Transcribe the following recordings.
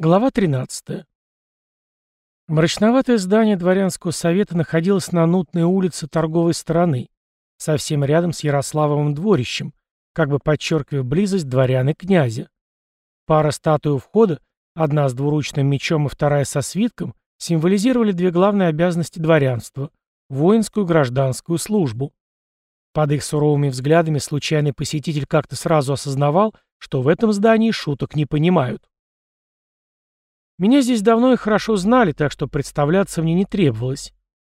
Глава 13. Мрачноватое здание дворянского совета находилось на нутной улице торговой стороны, совсем рядом с Ярославовым дворищем, как бы подчеркивая близость дворян и князя. Пара статуй у входа, одна с двуручным мечом и вторая со свитком, символизировали две главные обязанности дворянства – воинскую и гражданскую службу. Под их суровыми взглядами случайный посетитель как-то сразу осознавал, что в этом здании шуток не понимают. Меня здесь давно и хорошо знали, так что представляться мне не требовалось.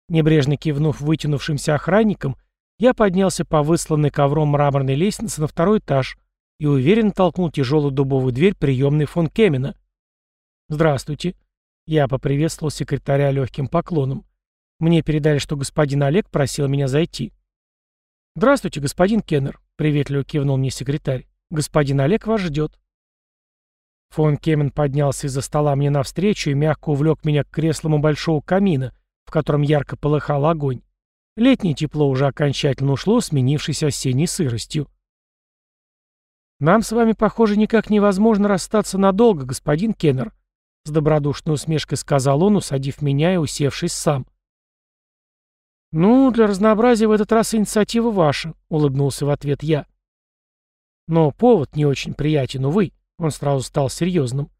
Небрежно кивнув вытянувшимся охранникам, я поднялся по высланной ковром мраморной лестнице на второй этаж и уверенно толкнул тяжелую дубовую дверь приемной фон Кемена. «Здравствуйте». Я поприветствовал секретаря легким поклоном. Мне передали, что господин Олег просил меня зайти. «Здравствуйте, господин Кеннер», — приветливо кивнул мне секретарь. «Господин Олег вас ждет». Фон Кемен поднялся из-за стола мне навстречу и мягко увлек меня к креслам у большого камина, в котором ярко полыхал огонь. Летнее тепло уже окончательно ушло, сменившись осенней сыростью. «Нам с вами, похоже, никак невозможно расстаться надолго, господин Кеннер», с добродушной усмешкой сказал он, усадив меня и усевшись сам. «Ну, для разнообразия в этот раз инициатива ваша», — улыбнулся в ответ я. «Но повод не очень приятен, увы. Он сразу стал серьезным.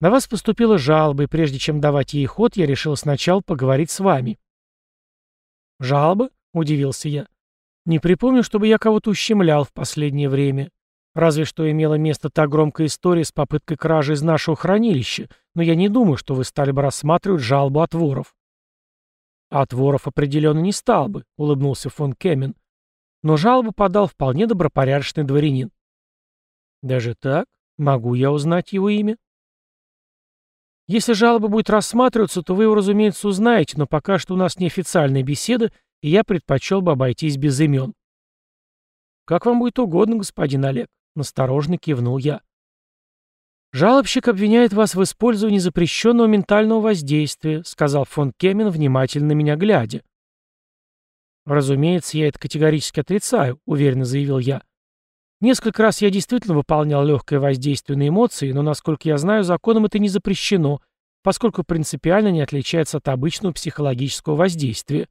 На вас поступила жалоба, и прежде чем давать ей ход, я решил сначала поговорить с вами. «Жалоба?» — удивился я. «Не припомню, чтобы я кого-то ущемлял в последнее время. Разве что имела место та громкая история с попыткой кражи из нашего хранилища, но я не думаю, что вы стали бы рассматривать жалобу от воров». «От воров определенно не стал бы», — улыбнулся фон Кемен. Но жалобу подал вполне добропорядочный дворянин. «Даже так?» Могу я узнать его имя? Если жалоба будет рассматриваться, то вы его, разумеется, узнаете, но пока что у нас неофициальная беседа, и я предпочел бы обойтись без имен. Как вам будет угодно, господин Олег, насторожно кивнул я. «Жалобщик обвиняет вас в использовании запрещенного ментального воздействия», сказал фон Кемен, внимательно меня глядя. «Разумеется, я это категорически отрицаю», — уверенно заявил я. Несколько раз я действительно выполнял легкое воздействие на эмоции, но, насколько я знаю, законом это не запрещено, поскольку принципиально не отличается от обычного психологического воздействия.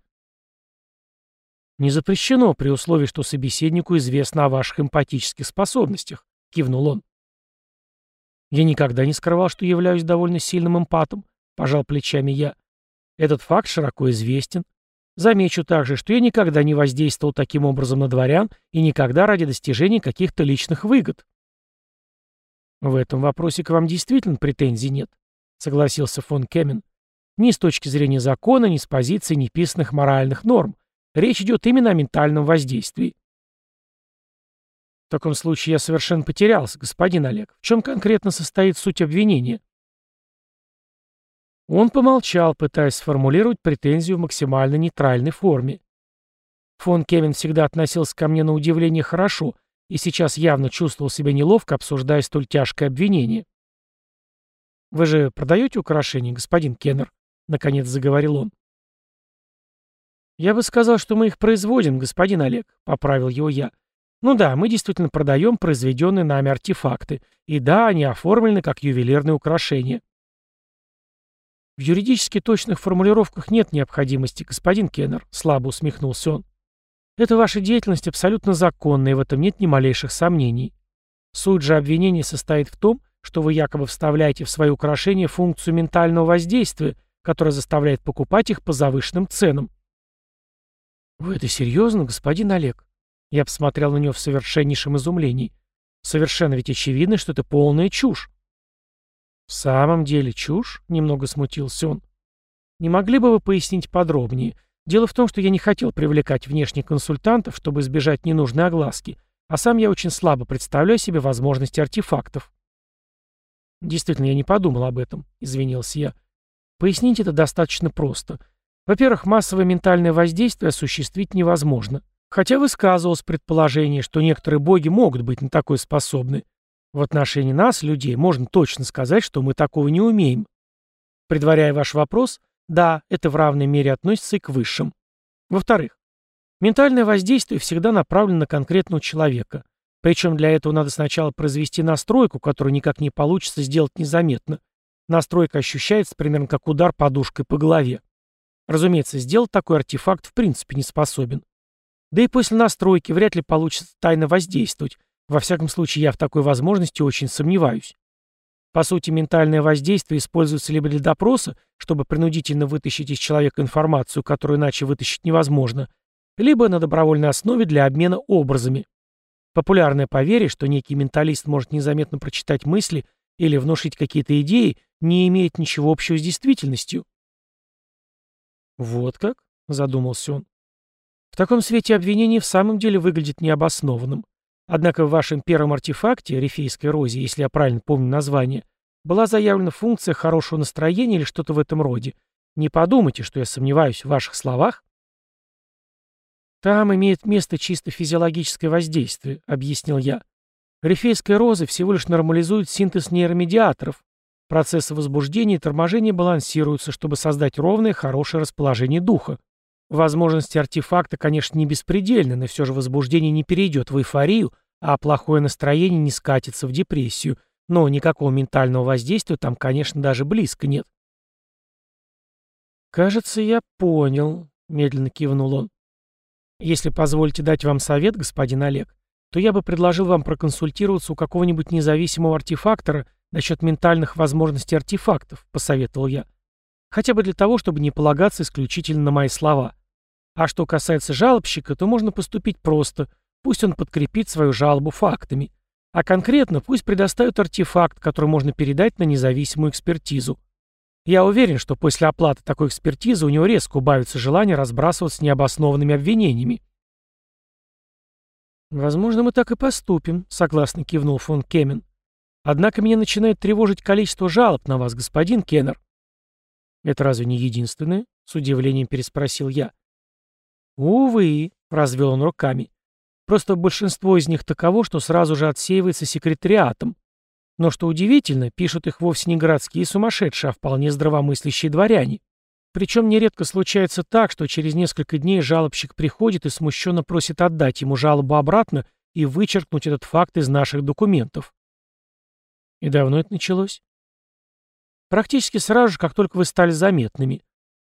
«Не запрещено при условии, что собеседнику известно о ваших эмпатических способностях», — кивнул он. «Я никогда не скрывал, что являюсь довольно сильным эмпатом», — пожал плечами я. «Этот факт широко известен. Замечу также, что я никогда не воздействовал таким образом на дворян и никогда ради достижения каких-то личных выгод. В этом вопросе к вам действительно претензий нет, согласился фон Кемен. Ни с точки зрения закона, ни с позиции неписанных моральных норм. Речь идет именно о ментальном воздействии. В таком случае я совершенно потерялся, господин Олег. В чем конкретно состоит суть обвинения? Он помолчал, пытаясь сформулировать претензию в максимально нейтральной форме. Фон Кевин всегда относился ко мне на удивление хорошо и сейчас явно чувствовал себя неловко, обсуждая столь тяжкое обвинение. «Вы же продаете украшения, господин Кеннер?» — наконец заговорил он. «Я бы сказал, что мы их производим, господин Олег», — поправил его я. «Ну да, мы действительно продаем произведенные нами артефакты. И да, они оформлены как ювелирные украшения. В юридически точных формулировках нет необходимости, господин Кеннер, слабо усмехнулся он. Это ваша деятельность абсолютно законная, и в этом нет ни малейших сомнений. Суть же обвинения состоит в том, что вы якобы вставляете в свои украшения функцию ментального воздействия, которая заставляет покупать их по завышенным ценам. «Вы это серьезно, господин Олег?» Я посмотрел на него в совершеннейшем изумлении. «Совершенно ведь очевидно, что это полная чушь». «В самом деле чушь?» — немного смутился он. «Не могли бы вы пояснить подробнее? Дело в том, что я не хотел привлекать внешних консультантов, чтобы избежать ненужной огласки, а сам я очень слабо представляю себе возможности артефактов». «Действительно, я не подумал об этом», — извинился я. «Пояснить это достаточно просто. Во-первых, массовое ментальное воздействие осуществить невозможно. Хотя высказывалось предположение, что некоторые боги могут быть на такое способны. В отношении нас, людей, можно точно сказать, что мы такого не умеем. Предваряя ваш вопрос, да, это в равной мере относится и к высшим. Во-вторых, ментальное воздействие всегда направлено на конкретного человека. Причем для этого надо сначала произвести настройку, которую никак не получится сделать незаметно. Настройка ощущается примерно как удар подушкой по голове. Разумеется, сделать такой артефакт в принципе не способен. Да и после настройки вряд ли получится тайно воздействовать. Во всяком случае, я в такой возможности очень сомневаюсь. По сути, ментальное воздействие используется либо для допроса, чтобы принудительно вытащить из человека информацию, которую иначе вытащить невозможно, либо на добровольной основе для обмена образами. Популярное поверье, что некий менталист может незаметно прочитать мысли или внушить какие-то идеи, не имеет ничего общего с действительностью. «Вот как?» — задумался он. «В таком свете обвинение в самом деле выглядит необоснованным. Однако в вашем первом артефакте, Рифейской розе, если я правильно помню название, была заявлена функция хорошего настроения или что-то в этом роде. Не подумайте, что я сомневаюсь в ваших словах. Там имеет место чисто физиологическое воздействие, объяснил я. Рифейская роза всего лишь нормализует синтез нейромедиаторов. Процессы возбуждения и торможения балансируются, чтобы создать ровное, хорошее расположение духа. Возможности артефакта, конечно, не беспредельны, но все же возбуждение не перейдет в эйфорию, а плохое настроение не скатится в депрессию. Но никакого ментального воздействия там, конечно, даже близко нет. «Кажется, я понял», — медленно кивнул он. «Если позволите дать вам совет, господин Олег, то я бы предложил вам проконсультироваться у какого-нибудь независимого артефактора насчет ментальных возможностей артефактов», — посоветовал я. «Хотя бы для того, чтобы не полагаться исключительно на мои слова. А что касается жалобщика, то можно поступить просто. Пусть он подкрепит свою жалобу фактами. А конкретно пусть предоставит артефакт, который можно передать на независимую экспертизу. Я уверен, что после оплаты такой экспертизы у него резко убавится желание разбрасываться необоснованными обвинениями. «Возможно, мы так и поступим», — согласно кивнул фон Кемен. «Однако меня начинает тревожить количество жалоб на вас, господин Кеннер». «Это разве не единственное?» — с удивлением переспросил я. «Увы», — развел он руками. «Просто большинство из них таково, что сразу же отсеивается секретариатом. Но что удивительно, пишут их вовсе не городские сумасшедшие, а вполне здравомыслящие дворяне. Причем нередко случается так, что через несколько дней жалобщик приходит и смущенно просит отдать ему жалобу обратно и вычеркнуть этот факт из наших документов. И давно это началось? Практически сразу же, как только вы стали заметными.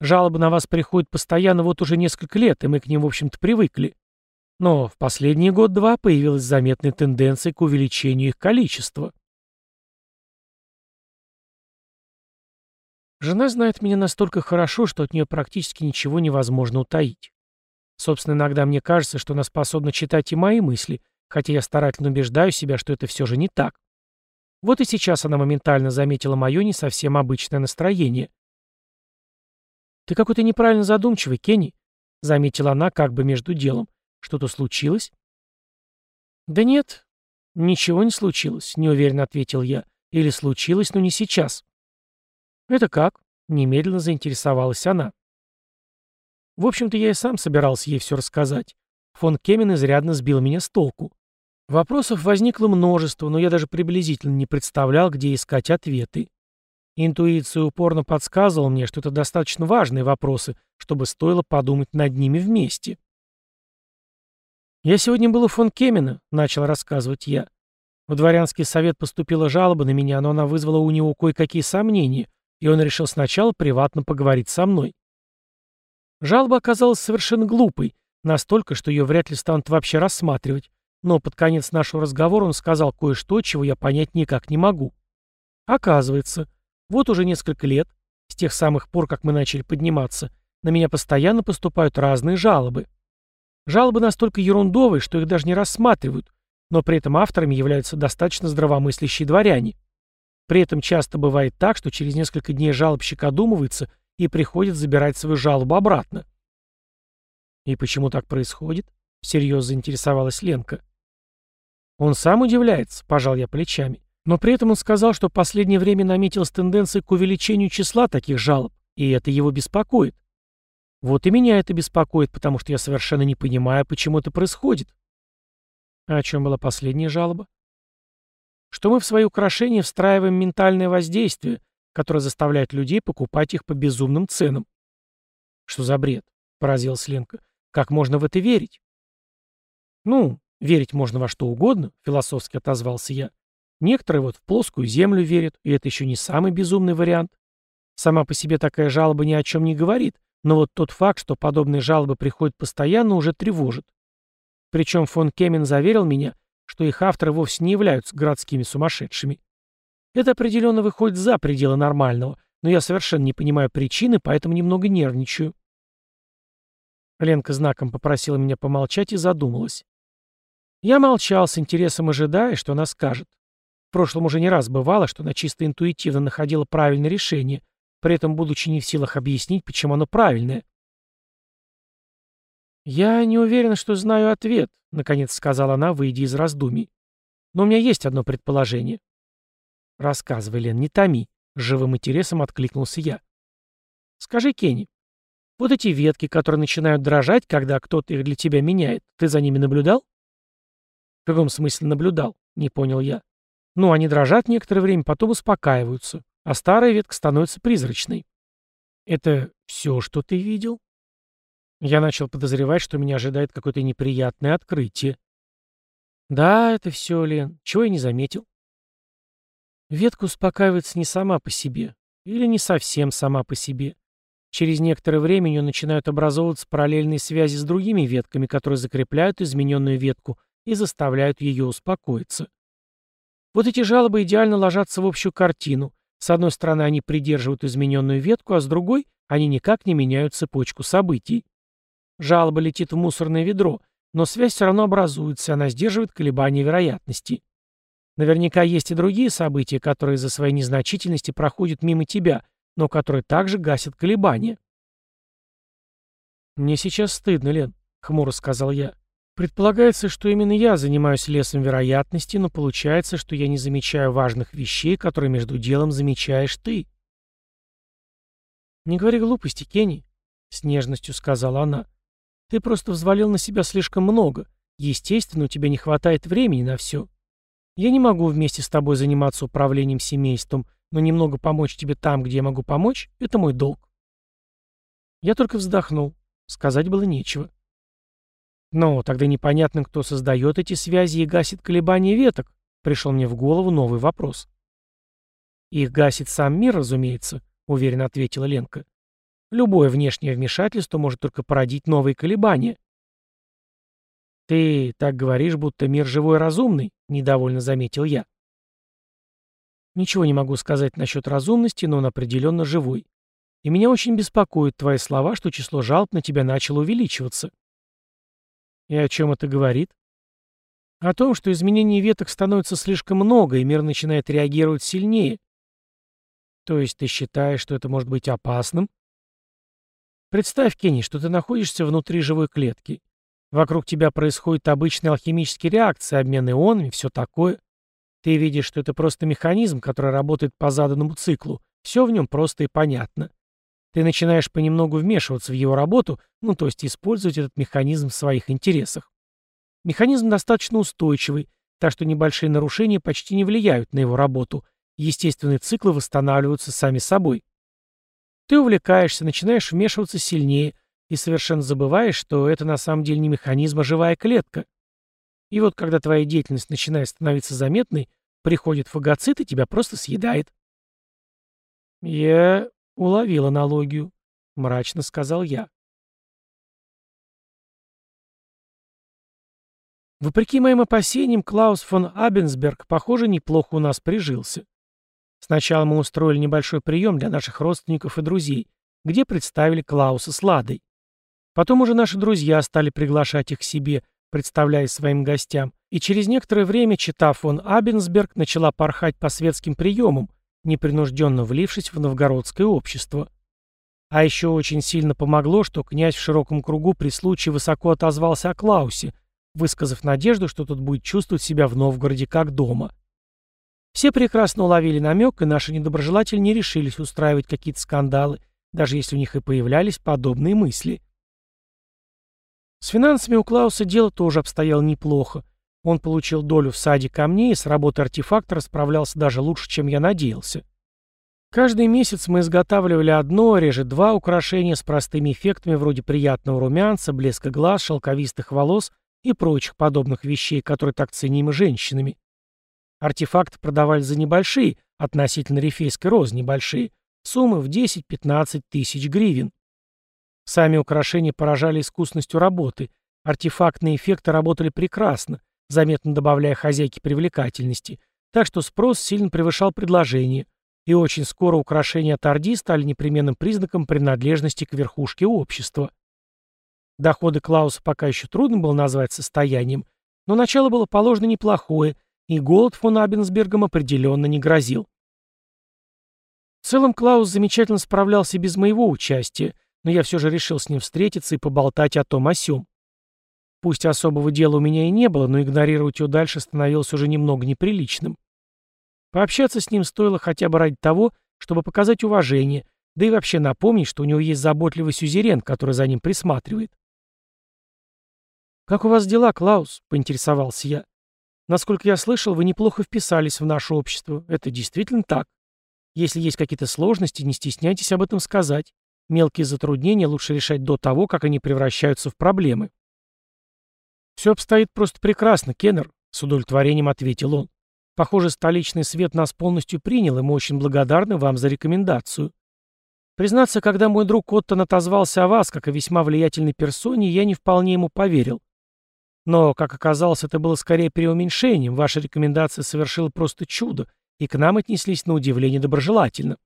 Жалобы на вас приходят постоянно вот уже несколько лет, и мы к ним, в общем-то, привыкли. Но в последние год-два появилась заметная тенденция к увеличению их количества. Жена знает меня настолько хорошо, что от нее практически ничего невозможно утаить. Собственно, иногда мне кажется, что она способна читать и мои мысли, хотя я старательно убеждаю себя, что это все же не так. Вот и сейчас она моментально заметила мое не совсем обычное настроение — «Ты какой-то неправильно задумчивый, Кенни», — заметила она как бы между делом. «Что-то случилось?» «Да нет, ничего не случилось», — неуверенно ответил я. «Или случилось, но не сейчас». «Это как?» — немедленно заинтересовалась она. В общем-то, я и сам собирался ей все рассказать. Фон Кемен изрядно сбил меня с толку. Вопросов возникло множество, но я даже приблизительно не представлял, где искать ответы. Интуиция упорно подсказывала мне, что это достаточно важные вопросы, чтобы стоило подумать над ними вместе. «Я сегодня был у фон Кемена», — начал рассказывать я. В дворянский совет поступила жалоба на меня, но она вызвала у него кое-какие сомнения, и он решил сначала приватно поговорить со мной. Жалоба оказалась совершенно глупой, настолько, что ее вряд ли станут вообще рассматривать, но под конец нашего разговора он сказал кое-что, чего я понять никак не могу. Оказывается, вот уже несколько лет, с тех самых пор, как мы начали подниматься, на меня постоянно поступают разные жалобы. Жалобы настолько ерундовые, что их даже не рассматривают, но при этом авторами являются достаточно здравомыслящие дворяне. При этом часто бывает так, что через несколько дней жалобщик одумывается и приходит забирать свою жалобу обратно. «И почему так происходит?» — всерьез заинтересовалась Ленка. «Он сам удивляется», — пожал я плечами. Но при этом он сказал, что в последнее время наметилась тенденция к увеличению числа таких жалоб, и это его беспокоит. Вот и меня это беспокоит, потому что я совершенно не понимаю, почему это происходит. А о чем была последняя жалоба? Что мы в свои украшения встраиваем ментальное воздействие, которое заставляет людей покупать их по безумным ценам. Что за бред? Поразилась Ленка. Как можно в это верить? Ну, верить можно во что угодно, философски отозвался я. Некоторые вот в плоскую землю верят, и это еще не самый безумный вариант. Сама по себе такая жалоба ни о чем не говорит, но вот тот факт, что подобные жалобы приходят постоянно, уже тревожит. Причем фон Кемен заверил меня, что их авторы вовсе не являются городскими сумасшедшими. Это определенно выходит за пределы нормального, но я совершенно не понимаю причины, поэтому немного нервничаю. Ленка знаком попросила меня помолчать и задумалась. Я молчал, с интересом ожидая, что она скажет. Прошлом уже не раз бывало, что она чисто интуитивно находила правильное решение, при этом будучи не в силах объяснить, почему оно правильное. «Я не уверен, что знаю ответ», — наконец сказала она, выйдя из раздумий. «Но у меня есть одно предположение». «Рассказывай, Лен, не томи», — живым интересом откликнулся я. «Скажи, Кенни, вот эти ветки, которые начинают дрожать, когда кто-то их для тебя меняет, ты за ними наблюдал?» «В каком смысле наблюдал?» — не понял я. «Ну, они дрожат некоторое время, потом успокаиваются, а старая ветка становится призрачной». «Это все, что ты видел?» Я начал подозревать, что меня ожидает какое-то неприятное открытие. Да, это все, Лен. Чего я не заметил? Ветка успокаивается не сама по себе. Или не совсем сама по себе. Через некоторое время у нее начинают образовываться параллельные связи с другими ветками, которые закрепляют измененную ветку и заставляют ее успокоиться. Вот эти жалобы идеально ложатся в общую картину. С одной стороны, они придерживают измененную ветку, а с другой, они никак не меняют цепочку событий. Жалоба летит в мусорное ведро, но связь все равно образуется, она сдерживает колебания вероятности. Наверняка есть и другие события, которые из-за своей незначительности проходят мимо тебя, но которые также гасят колебания. «Мне сейчас стыдно, Лен», — хмуро сказал я. «Предполагается, что именно я занимаюсь лесом вероятности, но получается, что я не замечаю важных вещей, которые между делом замечаешь ты». «Не говори глупости, Кенни», — с нежностью сказала она. Ты просто взвалил на себя слишком много. Естественно, у тебя не хватает времени на все. Я не могу вместе с тобой заниматься управлением семейством, но немного помочь тебе там, где я могу помочь, это мой долг. Я только вздохнул. Сказать было нечего. Но тогда непонятно, кто создает эти связи и гасит колебания веток. Пришел мне в голову новый вопрос. Их гасит сам мир, разумеется, уверенно ответила Ленка. Любое внешнее вмешательство может только породить новые колебания. «Ты так говоришь, будто мир живой и разумный», — недовольно заметил я. «Ничего не могу сказать насчет разумности, но он определенно живой. И меня очень беспокоят твои слова, что число жалоб на тебя начало увеличиваться». «И о чем это говорит?» «О том, что изменений веток становится слишком много, и мир начинает реагировать сильнее». «То есть ты считаешь, что это может быть опасным?» Представь, Кенни, что ты находишься внутри живой клетки. Вокруг тебя происходят обычные алхимические реакции, обмен ионами, все такое. Ты видишь, что это просто механизм, который работает по заданному циклу. Все в нем просто и понятно. Ты начинаешь понемногу вмешиваться в его работу, ну то есть использовать этот механизм в своих интересах. Механизм достаточно устойчивый, так что небольшие нарушения почти не влияют на его работу. Естественные циклы восстанавливаются сами собой. Ты увлекаешься, начинаешь вмешиваться сильнее и совершенно забываешь, что это на самом деле не механизм, а живая клетка. И вот когда твоя деятельность начинает становиться заметной, приходит фагоцит и тебя просто съедает. Я уловил аналогию, мрачно сказал я. Вопреки моим опасениям, Клаус фон Абенсберг, похоже, неплохо у нас прижился. Сначала мы устроили небольшой прием для наших родственников и друзей, где представили Клауса с Ладой. Потом уже наши друзья стали приглашать их к себе, представляясь своим гостям, и через некоторое время чита фон Абенсберг начала порхать по светским приемам, непринужденно влившись в новгородское общество. А еще очень сильно помогло, что князь в широком кругу при случае высоко отозвался о Клаусе, высказав надежду, что тот будет чувствовать себя в Новгороде как дома. Все прекрасно уловили намек, и наши недоброжелатели не решились устраивать какие-то скандалы, даже если у них и появлялись подобные мысли. С финансами у Клауса дело тоже обстояло неплохо. Он получил долю в саде камней и с работой артефактора справлялся даже лучше, чем я надеялся. Каждый месяц мы изготавливали одно, реже два украшения с простыми эффектами вроде приятного румянца, блеска глаз, шелковистых волос и прочих подобных вещей, которые так ценимы женщинами. Артефакты продавали за небольшие, относительно рифейской розы небольшие, суммы в 10-15 тысяч гривен. Сами украшения поражали искусностью работы, артефактные эффекты работали прекрасно, заметно добавляя хозяйке привлекательности, так что спрос сильно превышал предложение, и очень скоро украшения от Орди стали непременным признаком принадлежности к верхушке общества. Доходы Клауса пока еще трудно было назвать состоянием, но начало было положено неплохое, и голод фон Абенсбергом определенно не грозил. В целом Клаус замечательно справлялся без моего участия, но я все же решил с ним встретиться и поболтать о том о сём. Пусть особого дела у меня и не было, но игнорировать его дальше становилось уже немного неприличным. Пообщаться с ним стоило хотя бы ради того, чтобы показать уважение, да и вообще напомнить, что у него есть заботливый сюзерен, который за ним присматривает. «Как у вас дела, Клаус?» — поинтересовался я. «Насколько я слышал, вы неплохо вписались в наше общество. Это действительно так? Если есть какие-то сложности, не стесняйтесь об этом сказать. Мелкие затруднения лучше решать до того, как они превращаются в проблемы». «Все обстоит просто прекрасно, Кеннер», — с удовлетворением ответил он. «Похоже, столичный свет нас полностью принял, и мы очень благодарны вам за рекомендацию. Признаться, когда мой друг Оттон отозвался о вас, как о весьма влиятельной персоне, я не вполне ему поверил. Но, как оказалось, это было скорее преуменьшением, ваша рекомендация совершила просто чудо, и к нам отнеслись на удивление доброжелательно.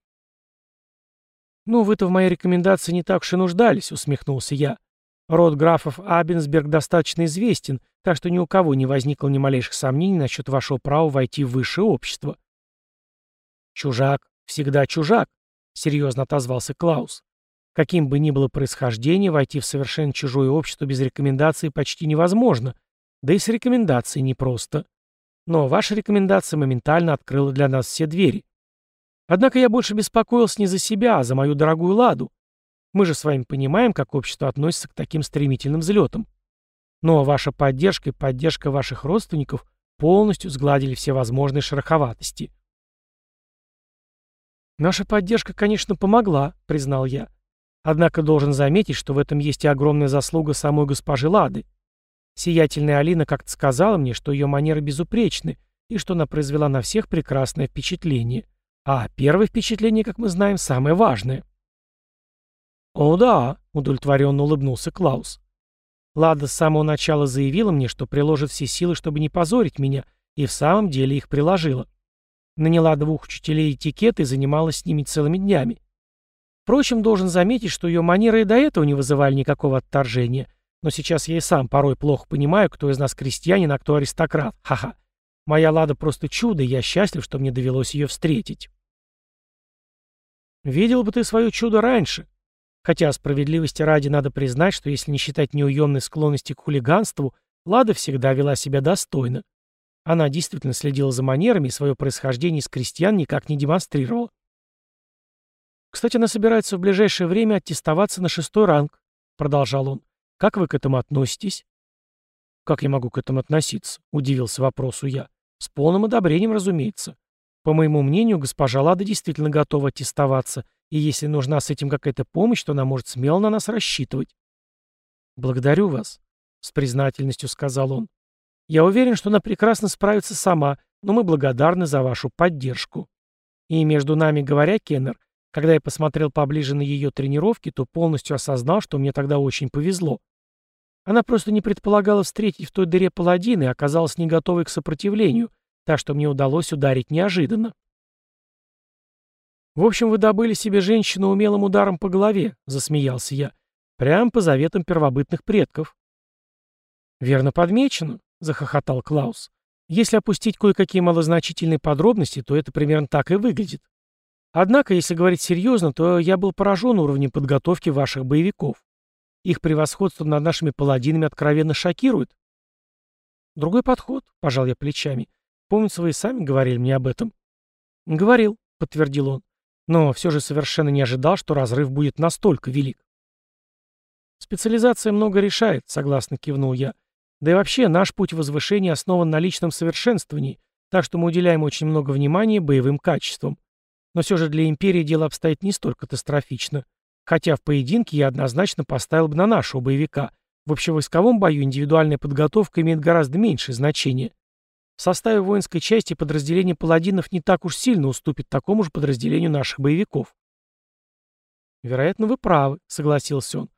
«Ну, вы-то в моей рекомендации не так уж и нуждались», — усмехнулся я. «Род графов Абенсберг достаточно известен, так что ни у кого не возникло ни малейших сомнений насчет вашего права войти в высшее общество». «Чужак всегда чужак», — серьезно отозвался Клаус. Каким бы ни было происхождение, войти в совершенно чужое общество без рекомендации почти невозможно, да и с рекомендацией непросто. Но ваша рекомендация моментально открыла для нас все двери. Однако я больше беспокоился не за себя, а за мою дорогую Ладу. Мы же с вами понимаем, как общество относится к таким стремительным взлетам. Но ваша поддержка и поддержка ваших родственников полностью сгладили все возможные шероховатости. «Наша поддержка, конечно, помогла», — признал я. Однако должен заметить, что в этом есть и огромная заслуга самой госпожи Лады. Сиятельная Алина как-то сказала мне, что ее манеры безупречны, и что она произвела на всех прекрасное впечатление. А первое впечатление, как мы знаем, самое важное. «О да», — удовлетворенно улыбнулся Клаус. Лада с самого начала заявила мне, что приложит все силы, чтобы не позорить меня, и в самом деле их приложила. Наняла двух учителей этикета и занималась с ними целыми днями. Впрочем, должен заметить, что ее манеры и до этого не вызывали никакого отторжения. Но сейчас я и сам порой плохо понимаю, кто из нас крестьянин, а кто аристократ. Ха-ха. Моя Лада просто чудо, и я счастлив, что мне довелось ее встретить. Видел бы ты свое чудо раньше. Хотя справедливости ради надо признать, что если не считать неуемной склонности к хулиганству, Лада всегда вела себя достойно. Она действительно следила за манерами и свое происхождение из крестьян никак не демонстрировала. «Кстати, она собирается в ближайшее время аттестоваться на шестой ранг», — продолжал он. «Как вы к этому относитесь?» «Как я могу к этому относиться?» — удивился вопросу я. «С полным одобрением, разумеется. По моему мнению, госпожа Лада действительно готова аттестоваться, и если нужна с этим какая-то помощь, то она может смело на нас рассчитывать». «Благодарю вас», — с признательностью сказал он. «Я уверен, что она прекрасно справится сама, но мы благодарны за вашу поддержку. И между нами говоря, Кеннер, когда я посмотрел поближе на ее тренировки, то полностью осознал, что мне тогда очень повезло. Она просто не предполагала встретить в той дыре паладина и оказалась не готовой к сопротивлению, так что мне удалось ударить неожиданно. «В общем, вы добыли себе женщину умелым ударом по голове», — засмеялся я. «Прямо по заветам первобытных предков». «Верно подмечено», — захохотал Клаус. «Если опустить кое-какие малозначительные подробности, то это примерно так и выглядит. Однако, если говорить серьезно, то я был поражен уровнем подготовки ваших боевиков. Их превосходство над нашими паладинами откровенно шокирует. Другой подход, пожал я плечами. Помнится, вы и сами говорили мне об этом. Говорил, подтвердил он. Но все же совершенно не ожидал, что разрыв будет настолько велик. Специализация много решает, согласно кивнул я. Да и вообще, наш путь возвышения основан на личном совершенствовании, так что мы уделяем очень много внимания боевым качествам. Но все же для империи дело обстоит не столь катастрофично. Хотя в поединке я однозначно поставил бы на нашего боевика. В общевойсковом бою индивидуальная подготовка имеет гораздо меньшее значение. В составе воинской части подразделение паладинов не так уж сильно уступит такому же подразделению наших боевиков. «Вероятно, вы правы», — согласился он.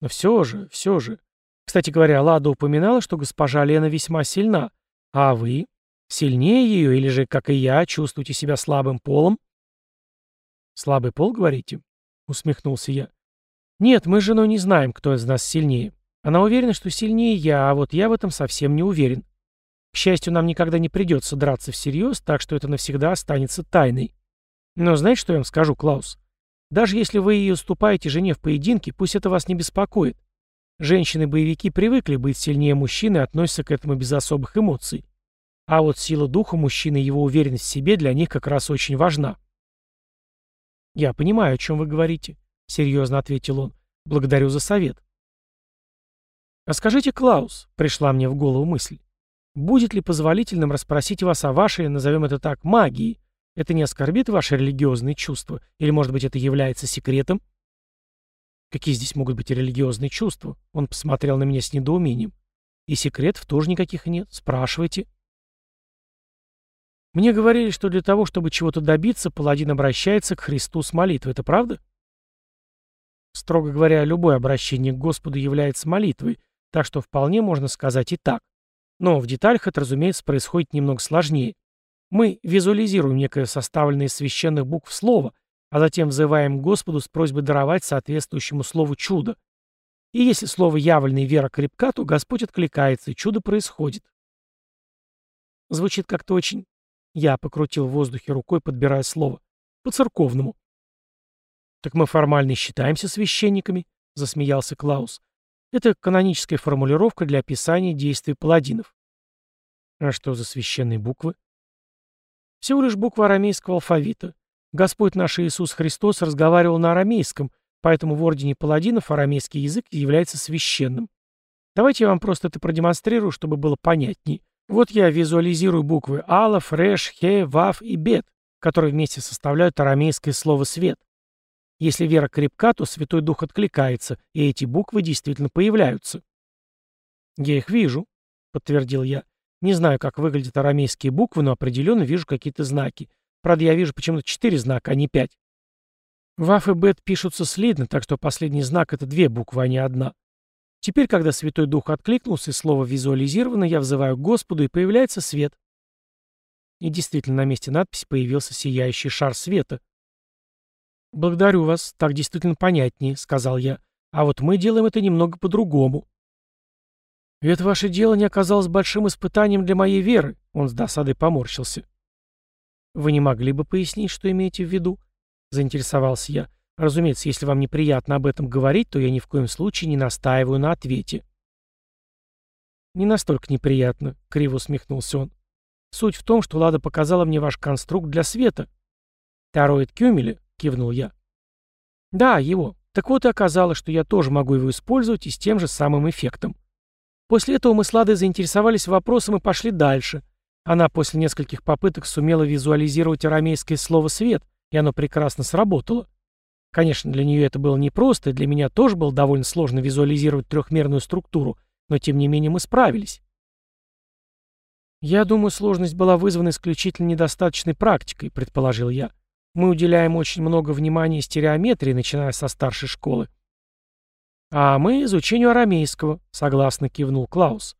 «Но все же, все же. Кстати говоря, Лада упоминала, что госпожа Лена весьма сильна. А вы? Сильнее ее или же, как и я, чувствуете себя слабым полом?» «Слабый пол, говорите?» — усмехнулся я. «Нет, мы с женой не знаем, кто из нас сильнее. Она уверена, что сильнее я, а вот я в этом совсем не уверен. К счастью, нам никогда не придется драться всерьез, так что это навсегда останется тайной. Но знаете, что я вам скажу, Клаус? Даже если вы и уступаете жене в поединке, пусть это вас не беспокоит. Женщины-боевики привыкли быть сильнее мужчины и относятся к этому без особых эмоций. А вот сила духа мужчины и его уверенность в себе для них как раз очень важна. «Я понимаю, о чем вы говорите», — серьезно ответил он. «Благодарю за совет». «А скажите, Клаус», — пришла мне в голову мысль, Будет ли позволительным расспросить вас о вашей, назовем это так, магии? Это не оскорбит ваши религиозные чувства? Или, может быть, это является секретом? Какие здесь могут быть религиозные чувства? Он посмотрел на меня с недоумением. И секретов тоже никаких нет. Спрашивайте. Мне говорили, что для того, чтобы чего-то добиться, паладин обращается к Христу с молитвой. Это правда? Строго говоря, любое обращение к Господу является молитвой, так что вполне можно сказать и так. Но в деталях это, разумеется, происходит немного сложнее. Мы визуализируем некое составленное из священных букв слово, а затем взываем к Господу с просьбой даровать соответствующему слову чудо. И если слово явленное вера крепка, то Господь откликается, и чудо происходит. Звучит как-то очень... Я покрутил в воздухе рукой, подбирая слово. По-церковному. «Так мы формально считаемся священниками», — засмеялся Клаус. Это каноническая формулировка для описания действий паладинов. А что за священные буквы? Всего лишь буква арамейского алфавита. Господь наш Иисус Христос разговаривал на арамейском, поэтому в ордене паладинов арамейский язык является священным. Давайте я вам просто это продемонстрирую, чтобы было понятней. Вот я визуализирую буквы Алаф, Реш, Хе, Вав и Бет, которые вместе составляют арамейское слово «свет». Если вера крепка, то Святой Дух откликается, и эти буквы действительно появляются. «Я их вижу», — подтвердил я. «Не знаю, как выглядят арамейские буквы, но определенно вижу какие-то знаки. Правда, я вижу почему-то четыре знака, а не пять». Ваф и Бет пишутся слитно, так что последний знак — это две буквы, а не одна. Теперь, когда Святой Дух откликнулся и слово визуализировано, я взываю к Господу, и появляется свет. И действительно, на месте надписи появился сияющий шар света — «Благодарю вас, так действительно понятнее», — сказал я. «А вот мы делаем это немного по-другому». «Ведь ваше дело не оказалось большим испытанием для моей веры», — он с досадой поморщился. «Вы не могли бы пояснить, что имеете в виду?» — заинтересовался я. «Разумеется, если вам неприятно об этом говорить, то я ни в коем случае не настаиваю на ответе». «Не настолько неприятно», — криво усмехнулся он. «Суть в том, что Лада показала мне ваш конструкт для света. Тароид Кюмеля — кивнул я. «Да, его. Так вот и оказалось, что я тоже могу его использовать и с тем же самым эффектом. После этого мы с Ладой заинтересовались вопросом и пошли дальше. Она после нескольких попыток сумела визуализировать арамейское слово «свет», и оно прекрасно сработало. Конечно, для нее это было непросто, и для меня тоже было довольно сложно визуализировать трехмерную структуру, но тем не менее мы справились. «Я думаю, сложность была вызвана исключительно недостаточной практикой», — предположил я. Мы уделяем очень много внимания стереометрии, начиная со старшей школы. А мы изучению арамейского, согласно кивнул Клаус.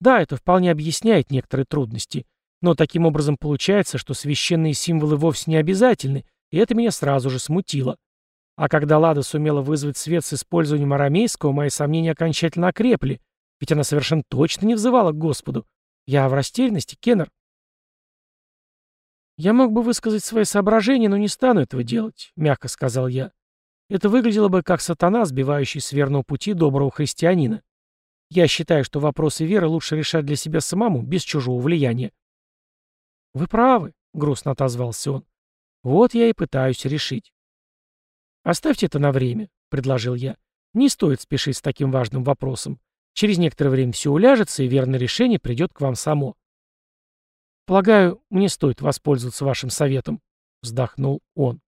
Да, это вполне объясняет некоторые трудности, но таким образом получается, что священные символы вовсе не обязательны, и это меня сразу же смутило. А когда Лада сумела вызвать свет с использованием арамейского, мои сомнения окончательно окрепли, ведь она совершенно точно не взывала к Господу. Я в растерянности, Кеннер. «Я мог бы высказать свои соображения, но не стану этого делать», — мягко сказал я. «Это выглядело бы как сатана, сбивающий с верного пути доброго христианина. Я считаю, что вопросы веры лучше решать для себя самому, без чужого влияния». «Вы правы», — грустно отозвался он. «Вот я и пытаюсь решить». «Оставьте это на время», — предложил я. «Не стоит спешить с таким важным вопросом. Через некоторое время все уляжется, и верное решение придет к вам само. «Полагаю, мне стоит воспользоваться вашим советом», — вздохнул он.